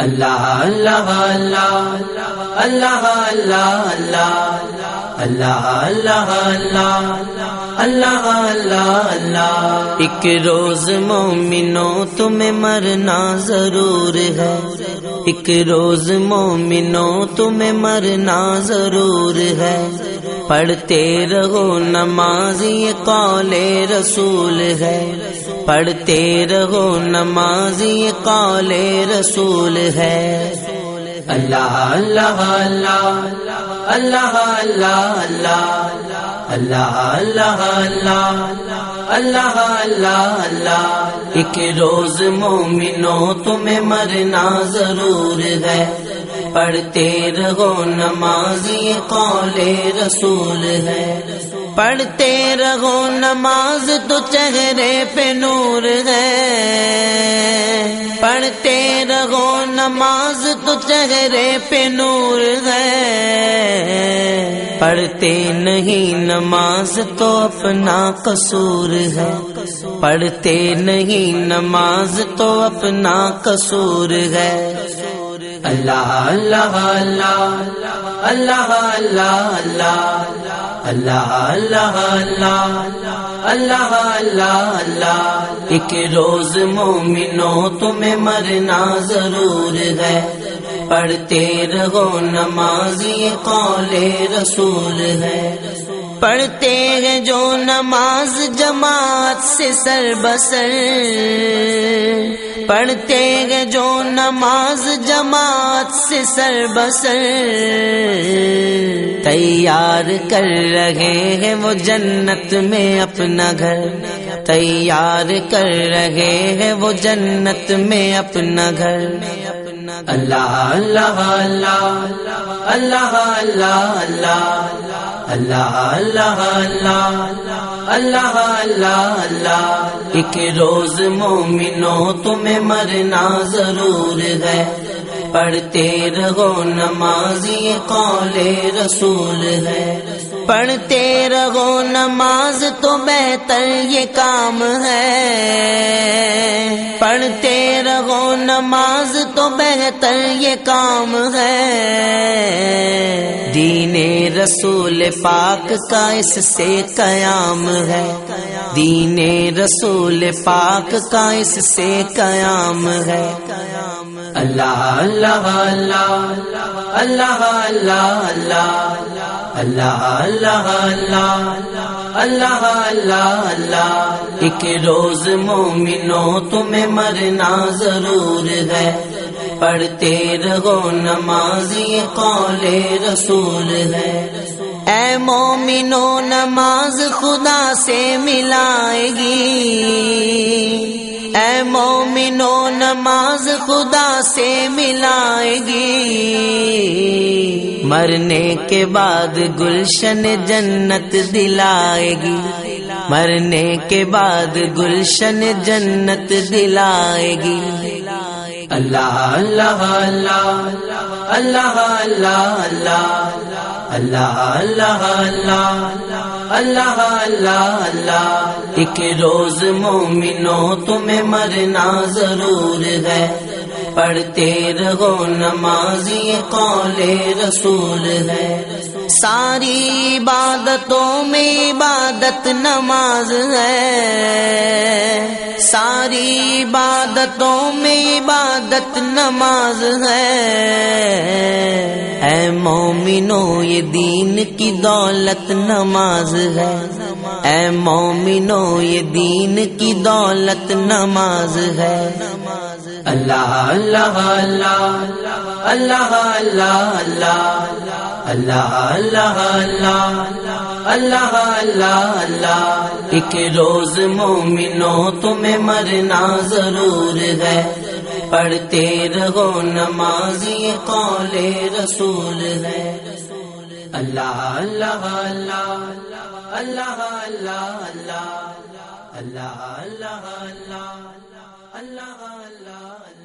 اللہ اللہ اللہ اللہ اللہ اللہ اللہ اللہ اللہ اللہ اللہ ایک روز مومنوں تمہیں مرنا ضرور ہے ایک روز مومنو تمہیں مرنا ضرور ہے پڑھتے رہو نماز یہ قول رسول ہے پڑھتے رہو نماز یہ قول رسول ہے اللہ اللہ اللہ اللہ اللہ اللہ اللہ اللہ اللہ اللہ اللہ اللہ ایک روز مومنو تمہیں مرنا ضرور ہے پڑھتے رہو نماز، یہ قول رسول ہے۔ پڑھتے رہو نماز تو چہرے پہ نور ہے۔ پڑھتے رہو نماز تو چہرے پہ نور ہے۔ پڑھتے نہیں نماز تو اپنا قصور ہے پڑھتے نہیں نماز تو اپنا قصور ہے اللہ اللہ اللہ اللہ اللہ اللہ اللہ اللہ اللہ اللہ اللہ ایک روز مومنو تمہیں مرنا ضرور ہے پڑھتے رہو نماز، یہ قول رسول ہے۔ پڑھتے ہیں جو نماز جماعت سے سر بسر پڑھتے ہیں جو نماز جماعت سے سر بسر تیار کر رہے ہیں وہ جنت میں اپنا گھر۔ تیار کر رہے ہیں وہ جنت میں اپنا گھر۔ اللہ اللہ اللہ اللہ اللہ اللہ اللہ اللہ اللہ اللہ اللہ اللہ ایک روز مومنو تمہیں مرنا ضرور ہے پڑھتے رہو نماز، یہ قول رسول ہے۔ پڑھتے رہو نماز تو بہتر یہ کام ہے۔ پڑھتے رہو نماز تو بہتر یہ کام ہے۔ دین رسول پاک کا اس سے قیام ہے دین رسول پاک کا اس سے قیام ہے اللہ اللہ اللہ اللہ اللہ اللہ اللہ اللہ اللہ اللہ اللہ اللہ ایک روز مومنو تمہیں مرنا ضرور ہے پڑھتے رہو، نماز یہ قول رسول ہے۔ اے مومنو، نماز خدا سے ملائے گی۔ اے مومنو، نماز خدا سے ملائے گی۔ مرنے کے بعد گلشن جنت دلائے گی۔ مرنے کے بعد گلشن جنت دلائے گی۔ اللہ اللہ اللہ اللہ اللہ اللہ اللہ اللہ اللہ اللہ اللہ ایک روز مومنو تمہیں مرنا ضرور ہے پڑھتے رہو نماز یہ قول رسول ہے ساری عبادتوں میں عبادت نماز ہے ساری عبادتوں میں عبادت نماز ہے اے مومنو یہ دین کی دولت نماز ہے اے مومنو یہ دین کی دولت نماز ہے اللہ اللہ اللہ اللہ اللہ اللہ اللہ اللہ اللہ اللہ اللہ اللہ ایک روز مومنو تمہیں مرنا ضرور ہے پڑھتے رہو نماز یہ قول رسول ہے اللہ اللہ اللہ اللہ اللہ اللہ اللہ اللہ اللہ اللہ